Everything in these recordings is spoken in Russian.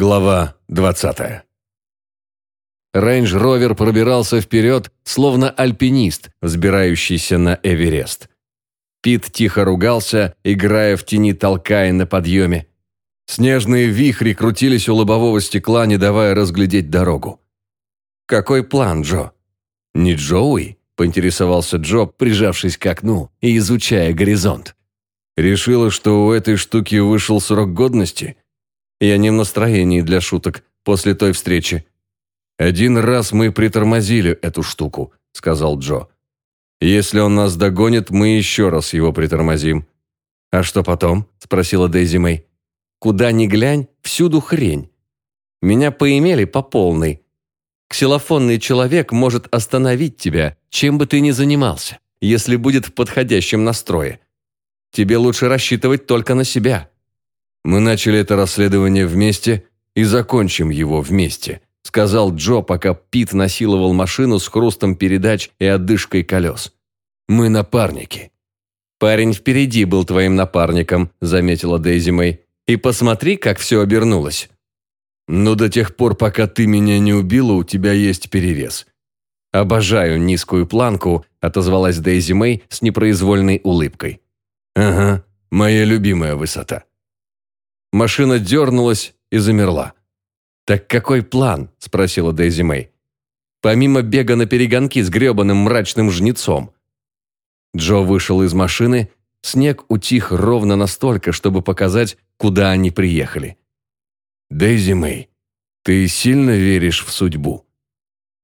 Глава 20. Рейндж-ровер пробирался вперед, словно альпинист, взбирающийся на Эверест. Пит тихо ругался, играя в тени толкая на подъеме. Снежные вихри крутились у лобового стекла, не давая разглядеть дорогу. «Какой план, Джо?» «Не Джоуи?» – поинтересовался Джо, прижавшись к окну и изучая горизонт. «Решила, что у этой штуки вышел срок годности?» Я не в настроении для шуток после той встречи. «Один раз мы притормозили эту штуку», – сказал Джо. «Если он нас догонит, мы еще раз его притормозим». «А что потом?» – спросила Дейзи Мэй. «Куда ни глянь, всюду хрень. Меня поимели по полной. Ксилофонный человек может остановить тебя, чем бы ты ни занимался, если будет в подходящем настрое. Тебе лучше рассчитывать только на себя. Мы начали это расследование вместе и закончим его вместе», сказал Джо, пока Пит насиловал машину с хрустом передач и отдышкой колес. «Мы напарники». «Парень впереди был твоим напарником», заметила Дейзи Мэй. «И посмотри, как все обернулось». «Но до тех пор, пока ты меня не убила, у тебя есть перевес». «Обожаю низкую планку», отозвалась Дейзи Мэй с непроизвольной улыбкой. «Ага, моя любимая высота». Машина дернулась и замерла. «Так какой план?» – спросила Дейзи Мэй. «Помимо бега на перегонки с гребаным мрачным жнецом». Джо вышел из машины, снег утих ровно настолько, чтобы показать, куда они приехали. «Дейзи Мэй, ты сильно веришь в судьбу?»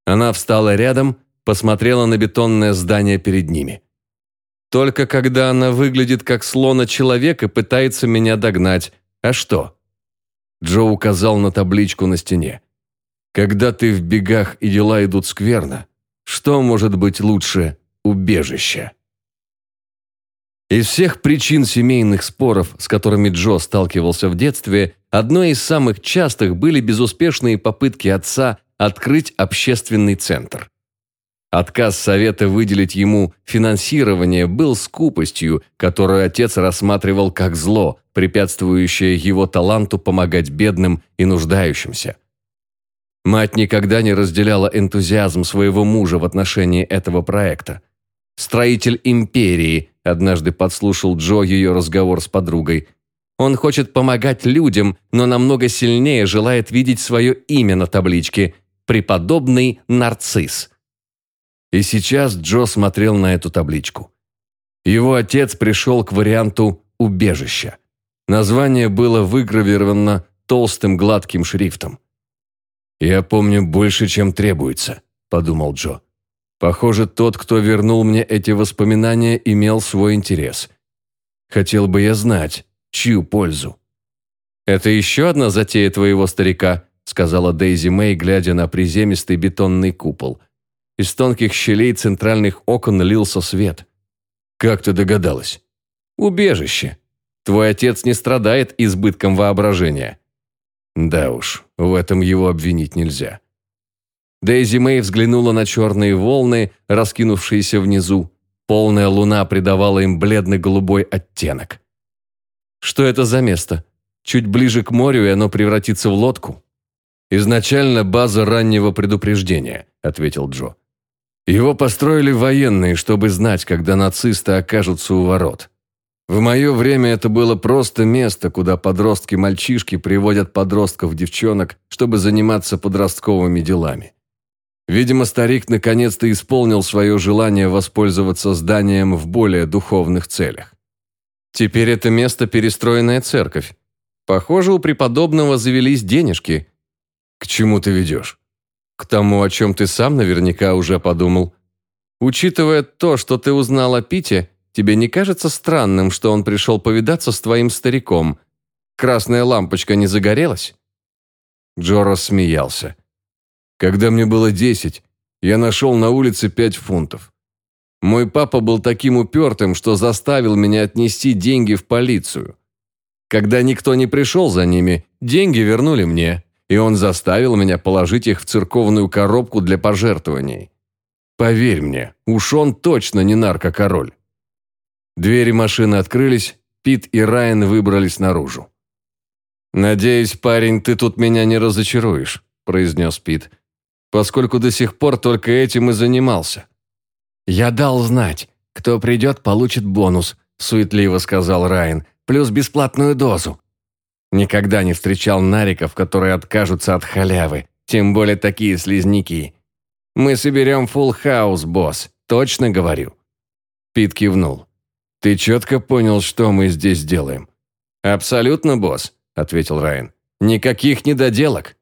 Она встала рядом, посмотрела на бетонное здание перед ними. «Только когда она выглядит как слона человек и пытается меня догнать, «А что?» Джо указал на табличку на стене. «Когда ты в бегах и дела идут скверно, что может быть лучше убежища?» Из всех причин семейных споров, с которыми Джо сталкивался в детстве, одной из самых частых были безуспешные попытки отца открыть общественный центр. Отказ совета выделить ему финансирование был скупостью, которую отец рассматривал как зло, препятствующее его таланту помогать бедным и нуждающимся. Мать никогда не разделяла энтузиазм своего мужа в отношении этого проекта. «Строитель империи», – однажды подслушал Джо ее разговор с подругой. «Он хочет помогать людям, но намного сильнее желает видеть свое имя на табличке – «Преподобный нарцисс». И сейчас Джо смотрел на эту табличку. Его отец пришел к варианту «убежища». Название было выгравировано толстым гладким шрифтом. «Я помню больше, чем требуется», – подумал Джо. «Похоже, тот, кто вернул мне эти воспоминания, имел свой интерес. Хотел бы я знать, чью пользу». «Это еще одна затея твоего старика», – сказала Дейзи Мэй, глядя на приземистый бетонный купол. Из тонких щелей центральных окон лился свет. «Как ты догадалась?» «Убежище. Твой отец не страдает избытком воображения». «Да уж, в этом его обвинить нельзя». Дейзи Мэй взглянула на черные волны, раскинувшиеся внизу. Полная луна придавала им бледно-голубой оттенок. «Что это за место? Чуть ближе к морю, и оно превратится в лодку?» «Изначально база раннего предупреждения», — ответил Джо. Его построили военные, чтобы знать, когда нацисты окажутся у ворот. В мое время это было просто место, куда подростки-мальчишки приводят подростков-девчонок, чтобы заниматься подростковыми делами. Видимо, старик наконец-то исполнил свое желание воспользоваться зданием в более духовных целях. Теперь это место перестроенная церковь. Похоже, у преподобного завелись денежки. К чему ты ведешь? К тому, о чем ты сам наверняка уже подумал. Учитывая то, что ты узнал о Пите, тебе не кажется странным, что он пришел повидаться с твоим стариком? Красная лампочка не загорелась?» Джо смеялся. «Когда мне было десять, я нашел на улице пять фунтов. Мой папа был таким упертым, что заставил меня отнести деньги в полицию. Когда никто не пришел за ними, деньги вернули мне и он заставил меня положить их в церковную коробку для пожертвований. Поверь мне, уж он точно не наркокороль. Двери машины открылись, Пит и Райан выбрались наружу. «Надеюсь, парень, ты тут меня не разочаруешь», – произнес Пит, «поскольку до сих пор только этим и занимался». «Я дал знать. Кто придет, получит бонус», – суетливо сказал Райан, «плюс бесплатную дозу». Никогда не встречал нариков, которые откажутся от халявы, тем более такие слизняки. Мы соберем фулл хаус, босс, точно говорю. Пит кивнул. «Ты четко понял, что мы здесь делаем?» «Абсолютно, босс», – ответил Райан. «Никаких недоделок».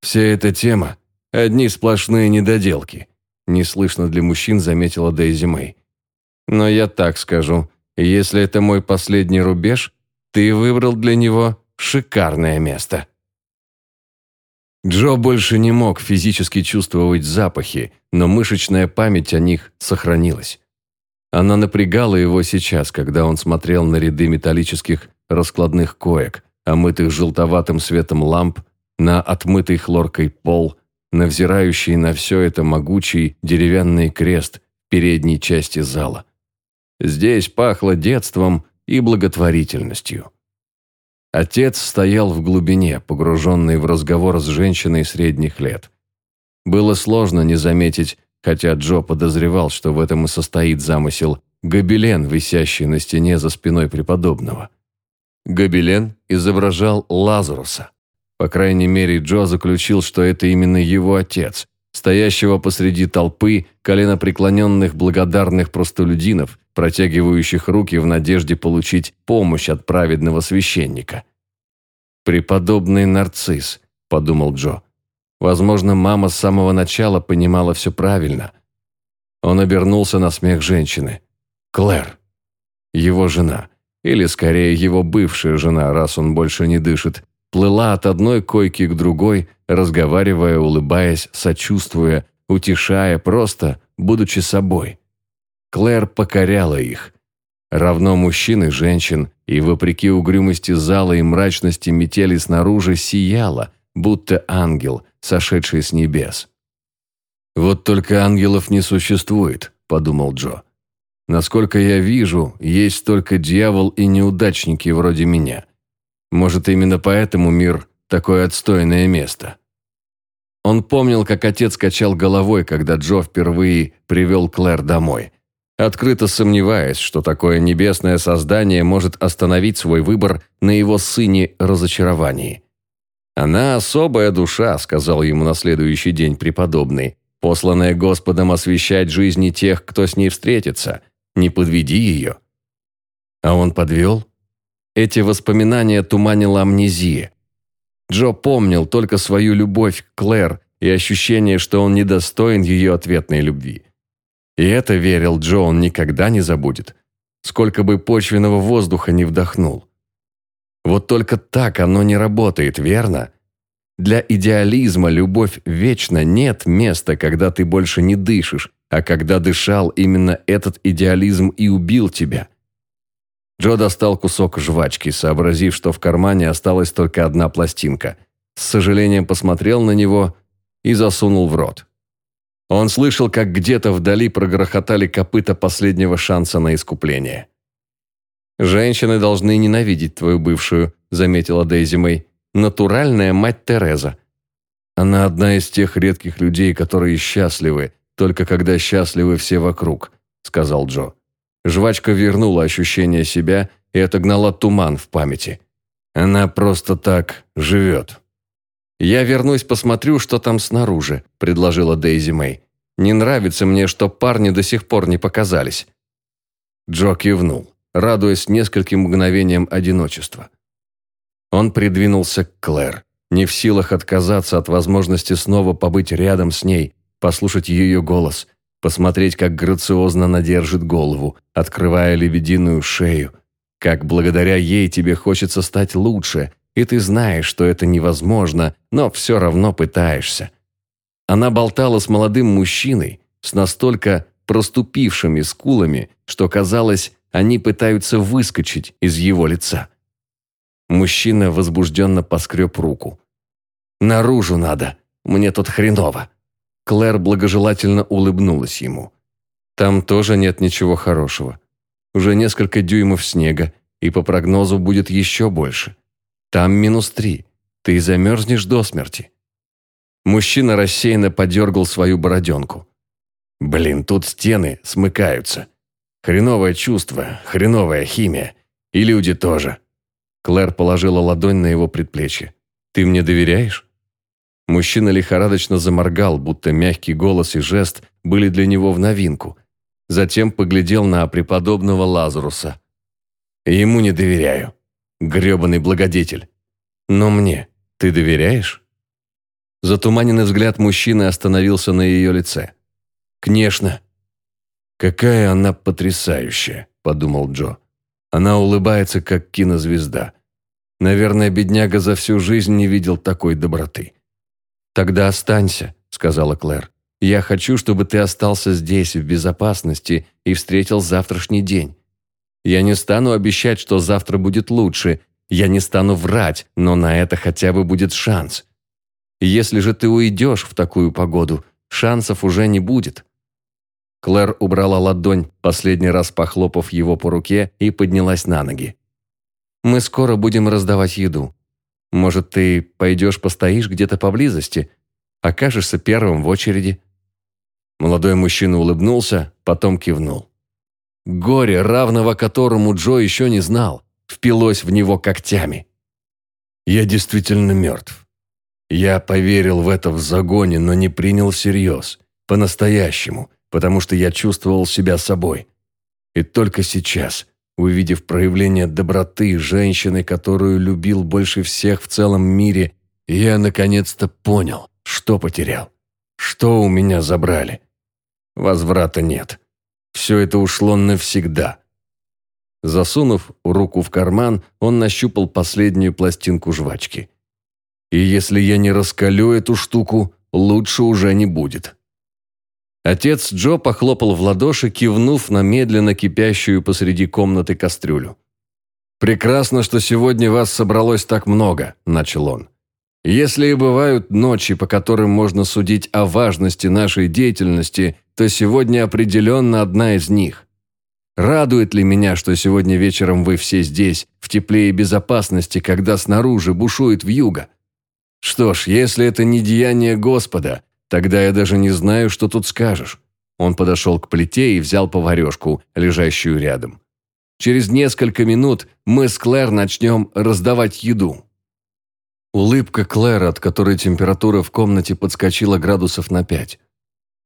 «Вся эта тема – одни сплошные недоделки», – неслышно для мужчин заметила Дейзи Мэй. «Но я так скажу, если это мой последний рубеж, ты выбрал для него шикарное место». Джо больше не мог физически чувствовать запахи, но мышечная память о них сохранилась. Она напрягала его сейчас, когда он смотрел на ряды металлических раскладных коек, омытых желтоватым светом ламп, на отмытый хлоркой пол, на взирающий на все это могучий деревянный крест передней части зала. Здесь пахло детством и благотворительностью. Отец стоял в глубине, погруженный в разговор с женщиной средних лет. Было сложно не заметить, хотя Джо подозревал, что в этом и состоит замысел, гобелен, висящий на стене за спиной преподобного. Гобелен изображал Лазаруса. По крайней мере, Джо заключил, что это именно его отец, стоящего посреди толпы коленопреклоненных благодарных простолюдинов, протягивающих руки в надежде получить помощь от праведного священника. «Преподобный нарцисс», – подумал Джо. Возможно, мама с самого начала понимала все правильно. Он обернулся на смех женщины. Клэр. Его жена. Или, скорее, его бывшая жена, раз он больше не дышит, плыла от одной койки к другой, разговаривая, улыбаясь, сочувствуя, утешая, просто будучи собой. Клэр покоряла их. Равно мужчин и женщин, и, вопреки угрюмости зала и мрачности метели снаружи, сияла, будто ангел, сошедший с небес. «Вот только ангелов не существует», – подумал Джо. «Насколько я вижу, есть только дьявол и неудачники вроде меня. Может, именно поэтому мир – такое отстойное место». Он помнил, как отец качал головой, когда Джо впервые привел Клэр домой открыто сомневаясь, что такое небесное создание может остановить свой выбор на его сыне разочаровании. «Она особая душа», — сказал ему на следующий день преподобный, посланная Господом освещать жизни тех, кто с ней встретится. Не подведи ее. А он подвел? Эти воспоминания туманила амнезия. Джо помнил только свою любовь к Клэр и ощущение, что он недостоин ее ответной любви. И это, верил Джо, он никогда не забудет. Сколько бы почвенного воздуха не вдохнул. Вот только так оно не работает, верно? Для идеализма любовь вечна нет места, когда ты больше не дышишь, а когда дышал, именно этот идеализм и убил тебя. Джо достал кусок жвачки, сообразив, что в кармане осталась только одна пластинка. С сожалением посмотрел на него и засунул в рот. Он слышал, как где-то вдали прогрохотали копыта последнего шанса на искупление. «Женщины должны ненавидеть твою бывшую», – заметила Дейзи Мэй. «Натуральная мать Тереза». «Она одна из тех редких людей, которые счастливы, только когда счастливы все вокруг», – сказал Джо. Жвачка вернула ощущение себя и отогнала туман в памяти. «Она просто так живет». «Я вернусь, посмотрю, что там снаружи», – предложила Дейзи Мэй. «Не нравится мне, что парни до сих пор не показались». Джо кивнул, радуясь нескольким мгновениям одиночества. Он придвинулся к Клэр, не в силах отказаться от возможности снова побыть рядом с ней, послушать ее голос, посмотреть, как грациозно она держит голову, открывая лебединую шею, как благодаря ей тебе хочется стать лучше – и ты знаешь, что это невозможно, но все равно пытаешься. Она болтала с молодым мужчиной, с настолько проступившими скулами, что казалось, они пытаются выскочить из его лица. Мужчина возбужденно поскреб руку. «Наружу надо, мне тут хреново». Клэр благожелательно улыбнулась ему. «Там тоже нет ничего хорошего. Уже несколько дюймов снега, и по прогнозу будет еще больше. Там минус три. Ты замерзнешь до смерти». Мужчина рассеянно подергал свою бороденку. «Блин, тут стены смыкаются. Хреновое чувство, хреновая химия. И люди тоже». Клэр положила ладонь на его предплечье. «Ты мне доверяешь?» Мужчина лихорадочно заморгал, будто мягкий голос и жест были для него в новинку. Затем поглядел на преподобного Лазаруса. «Ему не доверяю. Грёбаный благодетель. Но мне ты доверяешь?» Затуманенный взгляд мужчины остановился на ее лице. «Конечно». «Какая она потрясающая», – подумал Джо. «Она улыбается, как кинозвезда. Наверное, бедняга за всю жизнь не видел такой доброты». «Тогда останься», – сказала Клэр. «Я хочу, чтобы ты остался здесь, в безопасности, и встретил завтрашний день. Я не стану обещать, что завтра будет лучше. Я не стану врать, но на это хотя бы будет шанс. Если же ты уйдешь в такую погоду, шансов уже не будет». Клэр убрала ладонь, последний раз похлопав его по руке, и поднялась на ноги. «Мы скоро будем раздавать еду. Может, ты пойдешь постоишь где-то поблизости? Окажешься первым в очереди?» Молодой мужчина улыбнулся, потом кивнул. Горе, равного которому Джо еще не знал, впилось в него когтями. «Я действительно мертв. Я поверил в это в загоне, но не принял всерьез, по-настоящему, потому что я чувствовал себя собой. И только сейчас, Увидев проявление доброты женщины, которую любил больше всех в целом мире, я наконец-то понял, что потерял. Что у меня забрали. Возврата нет. Все это ушло навсегда. Засунув руку в карман, он нащупал последнюю пластинку жвачки. И если я не раскалю эту штуку, лучше уже не будет. Отец Джо похлопал в ладоши, кивнув на медленно кипящую посреди комнаты кастрюлю. «Прекрасно, что сегодня вас собралось так много», – начал он. «Если и бывают ночи, по которым можно судить о важности нашей деятельности, то сегодня определенно одна из них. Радует ли меня, что сегодня вечером вы все здесь, в тепле и безопасности, когда снаружи бушует вьюга? Что ж, если это не деяние Господа, Тогда я даже не знаю, что тут скажешь». Он подошел к плите и взял поварешку, лежащую рядом. «Через несколько минут мы с Клэр начнем раздавать еду». Улыбка Клэр, от которой температура в комнате подскочила градусов на пять.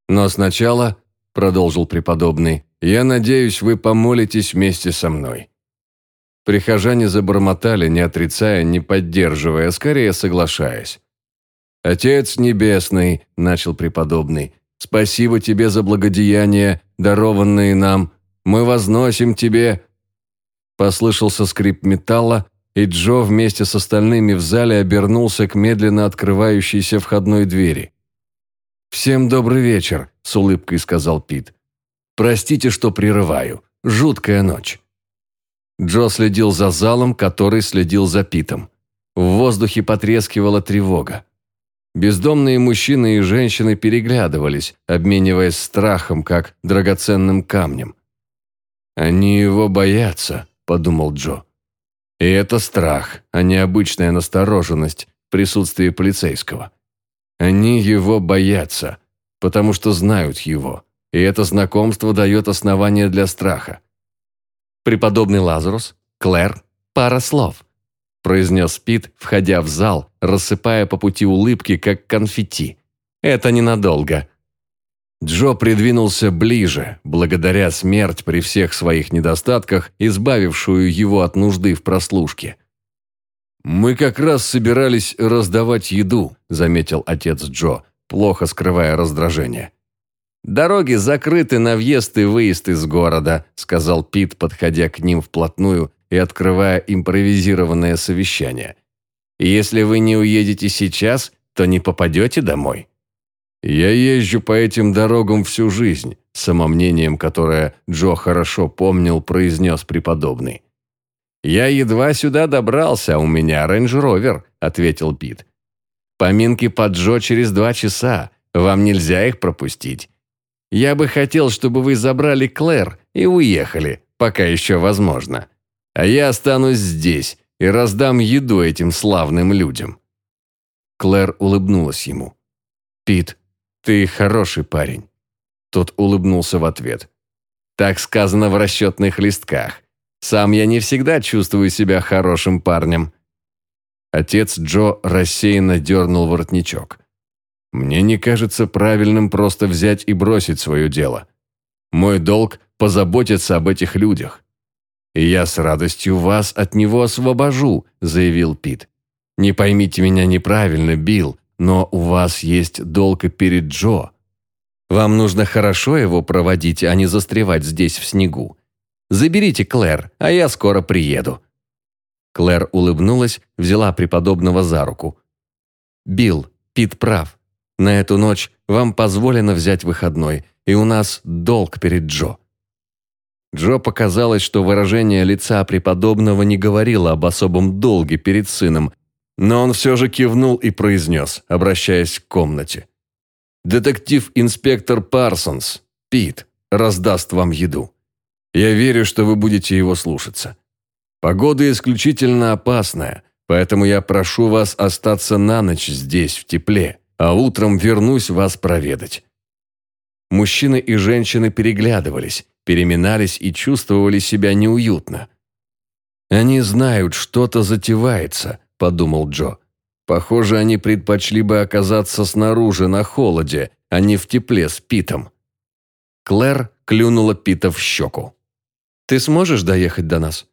«Но сначала», – продолжил преподобный, – «я надеюсь, вы помолитесь вместе со мной». Прихожане забормотали, не отрицая, не поддерживая, скорее соглашаясь. «Отец Небесный», – начал преподобный, – «спасибо тебе за благодеяния, дарованные нам. Мы возносим тебе...» Послышался скрип металла, и Джо вместе с остальными в зале обернулся к медленно открывающейся входной двери. «Всем добрый вечер», – с улыбкой сказал Пит. «Простите, что прерываю. Жуткая ночь». Джо следил за залом, который следил за Питом. В воздухе потрескивала тревога. Бездомные мужчины и женщины переглядывались, обмениваясь страхом, как драгоценным камнем. «Они его боятся», – подумал Джо. «И это страх, а не обычная настороженность в присутствии полицейского. Они его боятся, потому что знают его, и это знакомство дает основание для страха». Преподобный Лазарус, Клэр, пара слов –– произнес Пит, входя в зал, рассыпая по пути улыбки, как конфетти. «Это ненадолго». Джо придвинулся ближе, благодаря смерть при всех своих недостатках, избавившую его от нужды в прослушке. «Мы как раз собирались раздавать еду», – заметил отец Джо, плохо скрывая раздражение. «Дороги закрыты на въезд и выезд из города», – сказал Пит, подходя к ним вплотную и открывая импровизированное совещание. «Если вы не уедете сейчас, то не попадете домой». «Я езжу по этим дорогам всю жизнь», с самомнением, которое Джо хорошо помнил, произнес преподобный. «Я едва сюда добрался, у меня рейндж-ровер», – ответил Пит. «Поминки под Джо через два часа. Вам нельзя их пропустить. Я бы хотел, чтобы вы забрали Клэр и уехали, пока еще возможно. А я останусь здесь, и раздам еду этим славным людям». Клэр улыбнулась ему. «Пит, ты хороший парень». Тот улыбнулся в ответ. «Так сказано в расчетных листках. Сам я не всегда чувствую себя хорошим парнем». Отец Джо рассеянно дернул воротничок. «Мне не кажется правильным просто взять и бросить свое дело. Мой долг – позаботиться об этих людях. И я с радостью вас от него освобожу», – заявил Пит. «Не поймите меня неправильно, Билл, но у вас есть долг перед Джо. Вам нужно хорошо его проводить, а не застревать здесь в снегу. Заберите Клэр, а я скоро приеду». Клэр улыбнулась, взяла преподобного за руку. «Билл, Пит прав. На эту ночь вам позволено взять выходной, и у нас долг перед Джо». Джо показалось, что выражение лица преподобного не говорило об особом долге перед сыном, но он все же кивнул и произнес, обращаясь к комнате. «Детектив-инспектор Парсонс, Пит, раздаст вам еду. Я верю, что вы будете его слушаться. Погода исключительно опасная, поэтому я прошу вас остаться на ночь здесь, в тепле, а утром вернусь вас проведать». Мужчины и женщины переглядывались, переминались и чувствовали себя неуютно. «Они знают, что-то затевается», – подумал Джо. «Похоже, они предпочли бы оказаться снаружи на холоде, а не в тепле с Питом». Клэр клюнула Пита в щеку. «Ты сможешь доехать до нас?»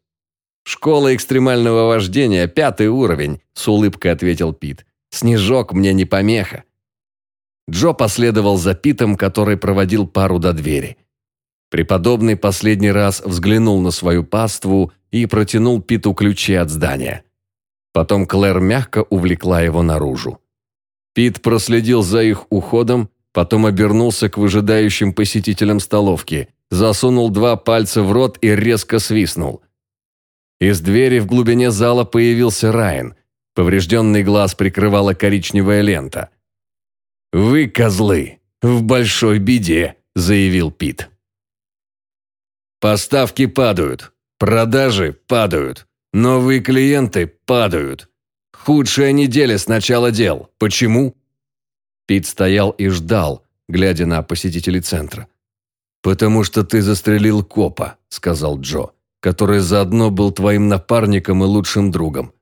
«Школа экстремального вождения, пятый уровень», – с улыбкой ответил Пит. «Снежок мне не помеха». Джо последовал за Питом, который проводил пару до двери. Преподобный последний раз взглянул на свою паству и протянул Питу ключи от здания. Потом Клэр мягко увлекла его наружу. Пит проследил за их уходом, потом обернулся к выжидающим посетителям столовки засунул два пальца в рот и резко свистнул. Из двери в глубине зала появился Райан. Поврежденный глаз прикрывала коричневая лента. «Вы, козлы, в большой беде», – заявил Пит. «Поставки падают, продажи падают, новые клиенты падают. Худшая неделя с начала дел. Почему?» Пит стоял и ждал, глядя на посетителей центра. «Потому что ты застрелил копа», – сказал Джо, «который заодно был твоим напарником и лучшим другом».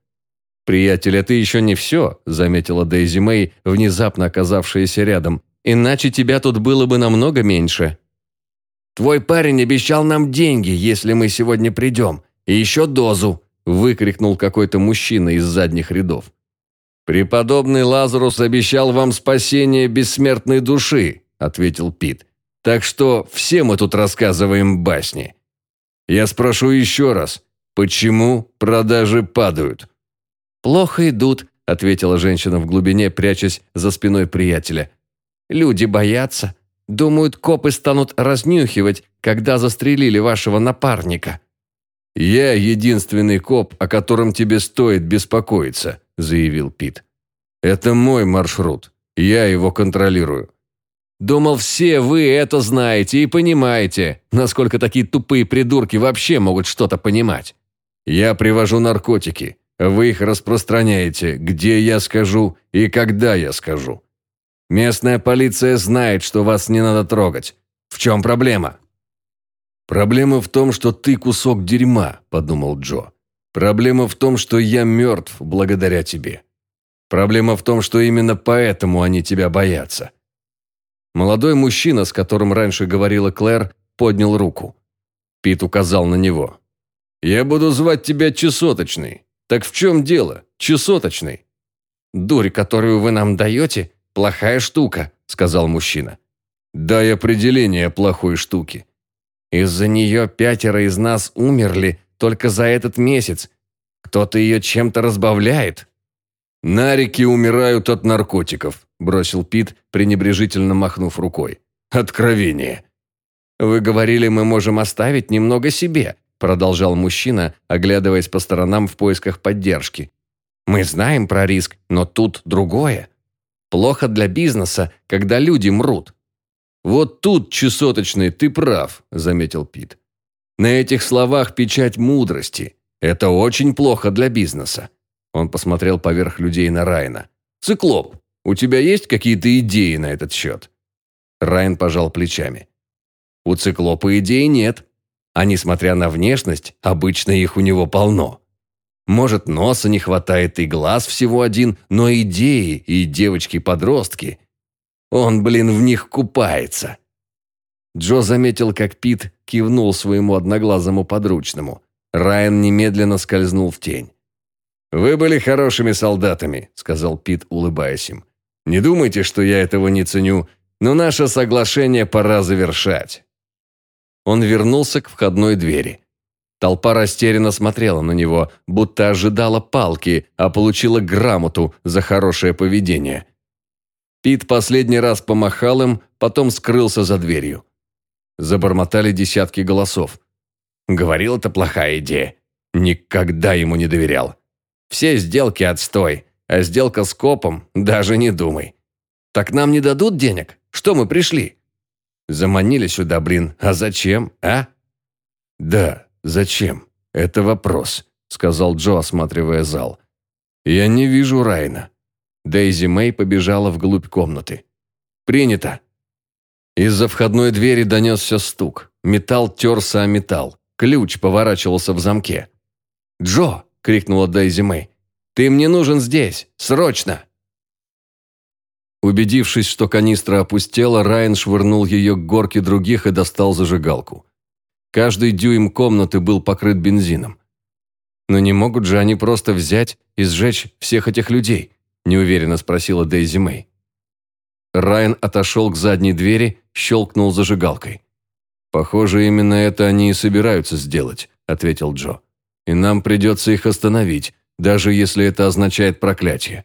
«Приятель, это еще не все», – заметила Дейзи Мэй, внезапно оказавшаяся рядом. «Иначе тебя тут было бы намного меньше». «Твой парень обещал нам деньги, если мы сегодня придем, и еще дозу», – выкрикнул какой-то мужчина из задних рядов. «Преподобный Лазарус обещал вам спасение бессмертной души», – ответил Пит. Так что все мы тут рассказываем басни. Я спрошу еще раз, почему продажи падают?» «Плохо идут», – ответила женщина в глубине, прячась за спиной приятеля. «Люди боятся. Думают, копы станут разнюхивать, когда застрелили вашего напарника». «Я единственный коп, о котором тебе стоит беспокоиться», – заявил Пит. «Это мой маршрут. Я его контролирую. Думал, все вы это знаете и понимаете, насколько такие тупые придурки вообще могут что-то понимать. Я привожу наркотики, вы их распространяете, где я скажу и когда я скажу. Местная полиция знает, что вас не надо трогать. В чем проблема?» «Проблема в том, что ты кусок дерьма», – подумал Джо. «Проблема в том, что я мертв благодаря тебе. Проблема в том, что именно поэтому они тебя боятся. Молодой мужчина, с которым раньше говорила Клэр, поднял руку. Пит указал на него. «Я буду звать тебя Чесоточный. Так в чем дело, Чесоточный?» «Дурь, которую вы нам даете, плохая штука», – сказал мужчина. «Дай определение плохой штуки». «Из-за нее пятеро из нас умерли только за этот месяц. Кто-то ее чем-то разбавляет». «Нарики умирают от наркотиков», – бросил Пит, пренебрежительно махнув рукой. «Откровение!» «Вы говорили, мы можем оставить немного себе», – продолжал мужчина, оглядываясь по сторонам в поисках поддержки. «Мы знаем про риск, но тут другое. Плохо для бизнеса, когда люди мрут». «Вот тут, чесоточный, ты прав», – заметил Пит. «На этих словах печать мудрости. Это очень плохо для бизнеса. Он посмотрел поверх людей на Райна. «Циклоп, у тебя есть какие-то идеи на этот счет?» Райан пожал плечами. «У циклопа идей нет. А несмотря на внешность, обычно их у него полно. Может, носа не хватает и глаз всего один, но идеи и девочки-подростки. Он, блин, в них купается». Джо заметил, как Пит кивнул своему одноглазому подручному. Райан немедленно скользнул в тень. «Вы были хорошими солдатами», — сказал Пит, улыбаясь им. «Не думайте, что я этого не ценю, но наше соглашение пора завершать». Он вернулся к входной двери. Толпа растерянно смотрела на него, будто ожидала палки, а получила грамоту за хорошее поведение. Пит последний раз помахал им, потом скрылся за дверью. Забормотали десятки голосов. Говорил, это плохая идея. Никогда ему не доверял. Все сделки отстой, а сделка с копом даже не думай. Так нам не дадут денег? Что мы пришли? Заманили сюда, блин. А зачем, а? Да, зачем? Это вопрос, сказал Джо, осматривая зал. Я не вижу Райна. Дейзи Мэй побежала вглубь комнаты. Принято. Из-за входной двери донесся стук. Металл терся о металл. Ключ поворачивался в замке. «Джо!» – крикнула Дейзи Мэй. «Ты мне нужен здесь! Срочно!» Убедившись, что канистра опустела, Райан швырнул ее к горке других и достал зажигалку. Каждый дюйм комнаты был покрыт бензином. «Но не могут же они просто взять и сжечь всех этих людей?» – неуверенно спросила Дейзи Мэй. Райан отошел к задней двери, щелкнул зажигалкой. «Похоже, именно это они и собираются сделать», – ответил Джо. «И нам придется их остановить, даже если это означает проклятие.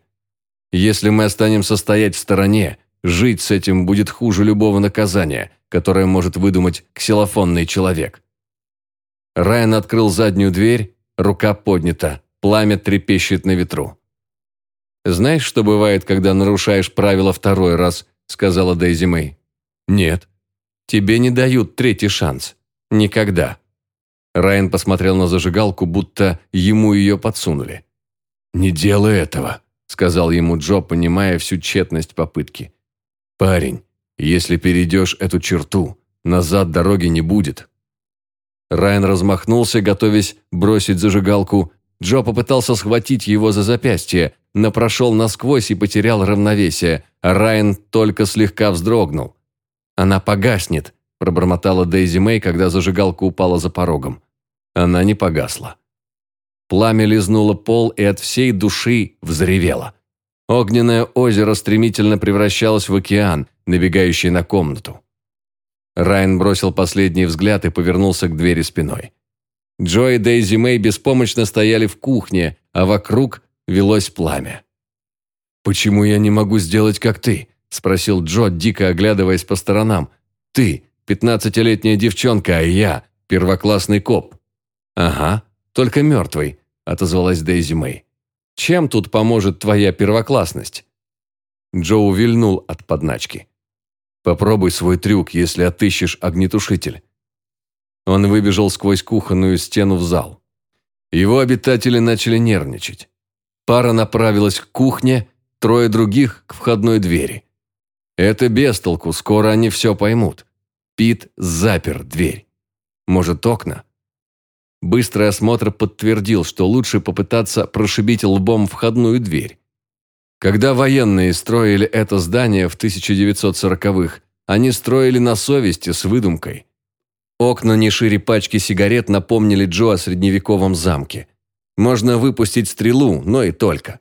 Если мы останемся стоять в стороне, жить с этим будет хуже любого наказания, которое может выдумать ксилофонный человек». Райан открыл заднюю дверь, рука поднята, пламя трепещет на ветру. «Знаешь, что бывает, когда нарушаешь правила второй раз?» – сказала Дейзи Мэй. «Нет», Тебе не дают третий шанс. Никогда». Райан посмотрел на зажигалку, будто ему ее подсунули. «Не делай этого», – сказал ему Джо, понимая всю тщетность попытки. «Парень, если перейдешь эту черту, назад дороги не будет». Райан размахнулся, готовясь бросить зажигалку. Джо попытался схватить его за запястье, но прошел насквозь и потерял равновесие, Райан только слегка вздрогнул. Она погаснет», – пробормотала Дейзи Мэй, когда зажигалка упала за порогом. Она не погасла. Пламя лизнуло пол и от всей души взревело. Огненное озеро стремительно превращалось в океан, набегающий на комнату. Райан бросил последний взгляд и повернулся к двери спиной. Джо и Дейзи Мэй беспомощно стояли в кухне, а вокруг велось пламя. «Почему я не могу сделать, как ты?» – спросил Джо, дико оглядываясь по сторонам. «Ты, пятнадцатилетняя девчонка, а я – первоклассный коп». «Ага, только мертвый», – отозвалась Дейзи Мэй. «Чем тут поможет твоя первоклассность?» Джо увильнул от подначки. «Попробуй свой трюк, если отыщешь огнетушитель». Он выбежал сквозь кухонную стену в зал. Его обитатели начали нервничать. Пара направилась к кухне, трое других – к входной двери. Это без толку, скоро они все поймут. Пит запер дверь. Может, окна? Быстрый осмотр подтвердил, что лучше попытаться прошибить лбом входную дверь. Когда военные строили это здание в 1940-х, они строили на совести с выдумкой. Окна не шире пачки сигарет напомнили Джо о средневековом замке. Можно выпустить стрелу, но и только.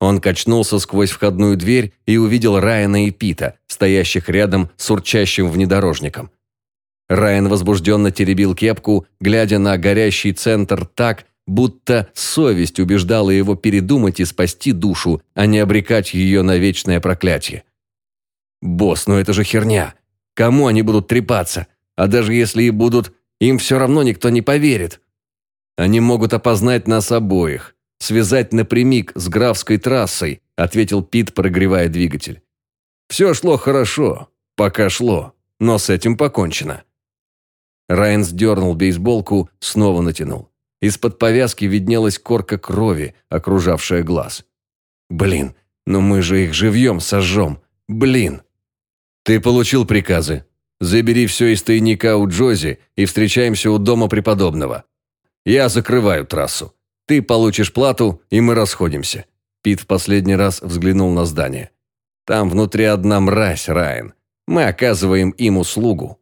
Он качнулся сквозь входную дверь и увидел Райана и Пита, стоящих рядом с урчащим внедорожником. Райан возбужденно теребил кепку, глядя на горящий центр так, будто совесть убеждала его передумать и спасти душу, а не обрекать ее на вечное проклятие. «Босс, ну это же херня! Кому они будут трепаться? А даже если и будут, им все равно никто не поверит. Они могут опознать нас обоих связать напрямик с графской трассой», ответил Пит, прогревая двигатель. «Все шло хорошо, пока шло, но с этим покончено». Райан сдернул бейсболку, снова натянул. Из-под повязки виднелась корка крови, окружавшая глаз. «Блин, но мы же их живьем сожжем! Блин!» «Ты получил приказы. Забери все из тайника у Джози и встречаемся у дома преподобного. Я закрываю трассу. Ты получишь плату, и мы расходимся». Пит в последний раз взглянул на здание. «Там внутри одна мразь, Райан. Мы оказываем им услугу».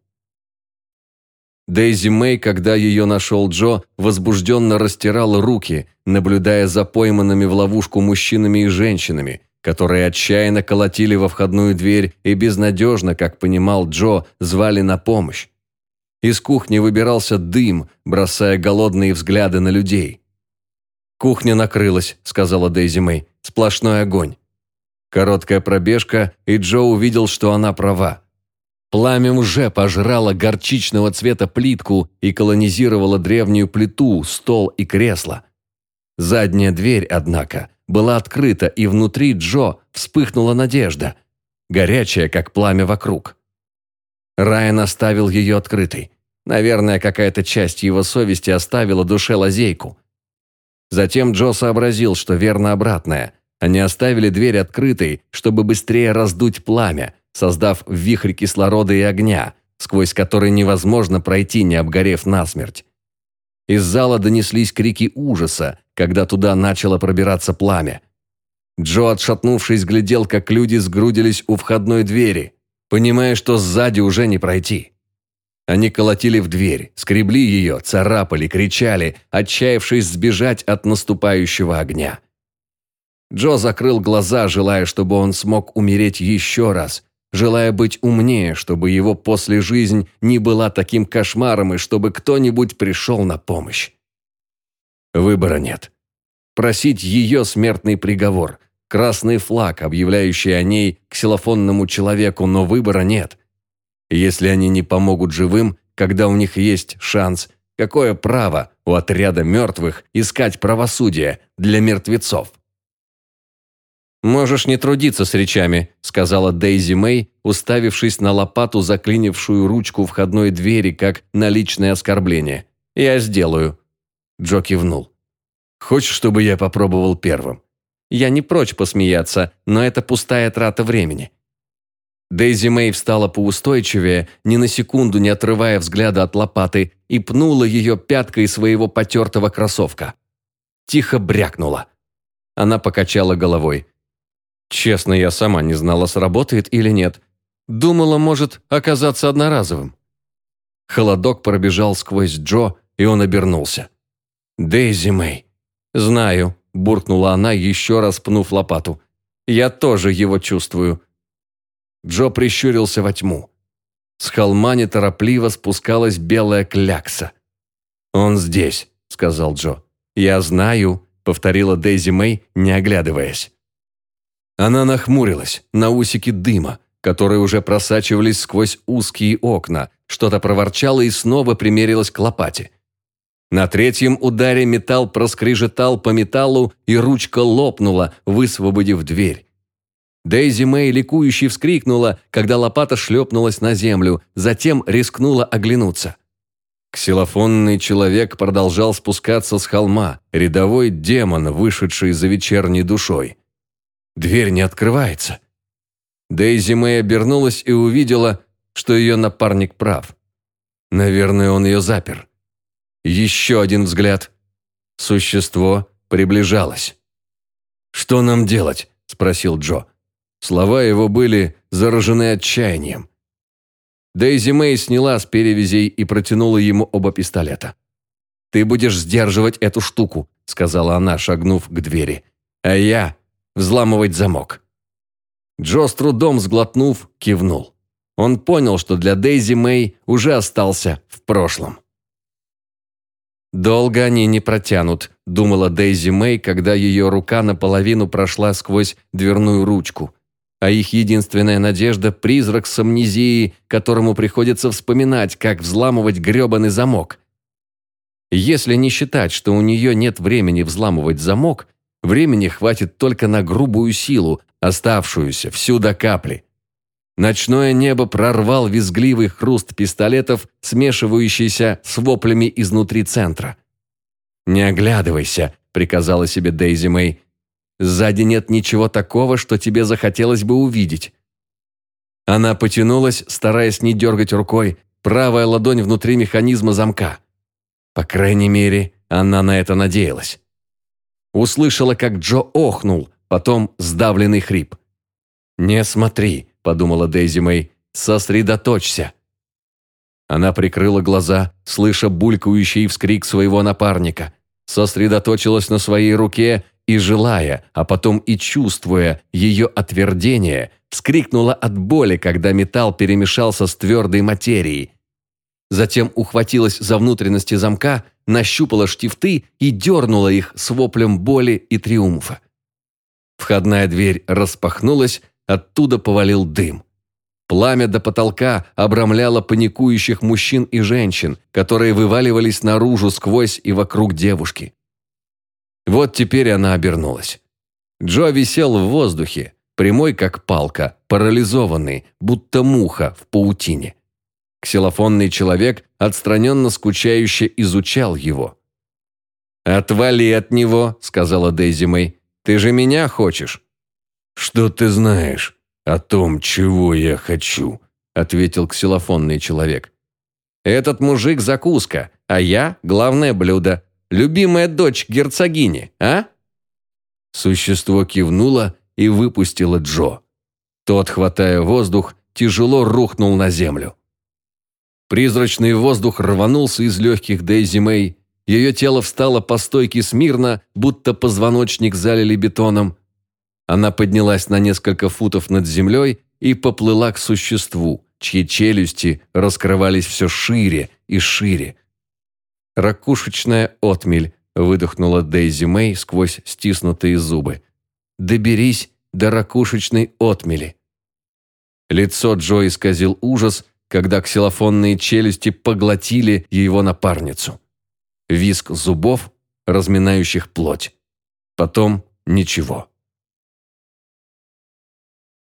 Дейзи Мэй, когда ее нашел Джо, возбужденно растирала руки, наблюдая за пойманными в ловушку мужчинами и женщинами, которые отчаянно колотили во входную дверь и безнадежно, как понимал Джо, звали на помощь. Из кухни выбирался дым, бросая голодные взгляды на людей. «Кухня накрылась», — сказала Дейзи Мэй. «Сплошной огонь». Короткая пробежка, и Джо увидел, что она права. Пламя уже пожрало горчичного цвета плитку и колонизировало древнюю плиту, стол и кресло. Задняя дверь, однако, была открыта, и внутри Джо вспыхнула надежда, горячая, как пламя вокруг. Райан оставил ее открытой. Наверное, какая-то часть его совести оставила душе лазейку. Затем Джо сообразил, что верно обратное. Они оставили дверь открытой, чтобы быстрее раздуть пламя, создав вихрь кислорода и огня, сквозь который невозможно пройти, не обгорев насмерть. Из зала донеслись крики ужаса, когда туда начало пробираться пламя. Джо, отшатнувшись, глядел, как люди сгрудились у входной двери, понимая, что сзади уже не пройти. Они колотили в дверь, скребли ее, царапали, кричали, отчаявшись сбежать от наступающего огня. Джо закрыл глаза, желая, чтобы он смог умереть еще раз, желая быть умнее, чтобы его после жизнь не была таким кошмаром и чтобы кто-нибудь пришел на помощь. Выбора нет. Просить ее смертный приговор, красный флаг, объявляющий о ней ксилофонному человеку, но выбора нет. Если они не помогут живым, когда у них есть шанс, какое право у отряда мертвых искать правосудие для мертвецов? «Можешь не трудиться с речами», – сказала Дейзи Мэй, уставившись на лопату, заклинившую ручку входной двери, как на личное оскорбление. «Я сделаю». Джо кивнул. «Хочешь, чтобы я попробовал первым?» «Я не прочь посмеяться, но это пустая трата времени». Дейзи Мэй встала поустойчивее, ни на секунду не отрывая взгляда от лопаты, и пнула ее пяткой своего потертого кроссовка. Тихо брякнула. Она покачала головой. Честно, я сама не знала, сработает или нет. Думала, может оказаться одноразовым. Холодок пробежал сквозь Джо, и он обернулся. «Дейзи Мэй». «Знаю», – буркнула она, еще раз пнув лопату. «Я тоже его чувствую». Джо прищурился во тьму. С холма неторопливо спускалась белая клякса. «Он здесь», – сказал Джо. «Я знаю», – повторила Дейзи Мэй, не оглядываясь. Она нахмурилась на усики дыма, которые уже просачивались сквозь узкие окна, что-то проворчала и снова примерилась к лопате. На третьем ударе металл проскрежетал по металлу, и ручка лопнула, высвободив дверь. Дейзи Мэй ликующе вскрикнула, когда лопата шлепнулась на землю, затем рискнула оглянуться. Ксилофонный человек продолжал спускаться с холма, рядовой демон, вышедший за вечерней душой. Дверь не открывается. Дейзи Мэй обернулась и увидела, что ее напарник прав. Наверное, он ее запер. Еще один взгляд. Существо приближалось. «Что нам делать?» – спросил Джо. Слова его были заражены отчаянием. Дейзи Мэй сняла с перевязей и протянула ему оба пистолета. «Ты будешь сдерживать эту штуку», – сказала она, шагнув к двери. «А я взламывать замок. Джо с трудом сглотнув, кивнул. Он понял, что для Дейзи Мэй уже остался в прошлом. «Долго они не протянут», – думала Дейзи Мэй, когда ее рука наполовину прошла сквозь дверную ручку. А их единственная надежда – призрак с амнезией, которому приходится вспоминать, как взламывать гребаный замок. Если не считать, что у нее нет времени взламывать замок, Времени хватит только на грубую силу, оставшуюся всю до капли. Ночное небо прорвал визгливый хруст пистолетов, смешивающийся с воплями изнутри центра. «Не оглядывайся», — приказала себе Дейзи Мэй. «Сзади нет ничего такого, что тебе захотелось бы увидеть». Она потянулась, стараясь не дергать рукой, правая ладонь внутри механизма замка. По крайней мере, она на это надеялась. Услышала, как Джо охнул, потом сдавленный хрип. «Не смотри», — подумала Дейзи Мэй, — «сосредоточься». Она прикрыла глаза, слыша булькающий вскрик своего напарника, сосредоточилась на своей руке и, желая, а потом и чувствуя ее отвердение, вскрикнула от боли, когда металл перемешался с твердой материей. Затем ухватилась за внутренности замка, нащупала штифты и дернула их с воплем боли и триумфа. Входная дверь распахнулась, оттуда повалил дым. Пламя до потолка обрамляло паникующих мужчин и женщин, которые вываливались наружу сквозь и вокруг девушки. Вот теперь она обернулась. Джо висел в воздухе, прямой как палка, парализованный, будто муха в паутине. Ксилофонный человек отстраненно скучающе изучал его. «Отвали от него», — сказала Дейзи Мэй. «Ты же меня хочешь?» «Что ты знаешь о том, чего я хочу?» — ответил ксилофонный человек. «Этот мужик — закуска, а я — главное блюдо. Любимая дочь герцогини, а?» Существо кивнуло и выпустило Джо. Тот, хватая воздух, тяжело рухнул на землю. Призрачный воздух рванулся из легких Дейзи Мэй. Ее тело встало по стойке смирно, будто позвоночник залили бетоном. Она поднялась на несколько футов над землей и поплыла к существу, чьи челюсти раскрывались все шире и шире. «Ракушечная отмель», – выдохнула Дейзи Мэй сквозь стиснутые зубы. «Доберись до ракушечной отмели». Лицо Джо исказил ужас – когда ксилофонные челюсти поглотили его напарницу. Виск зубов, разминающих плоть. Потом ничего.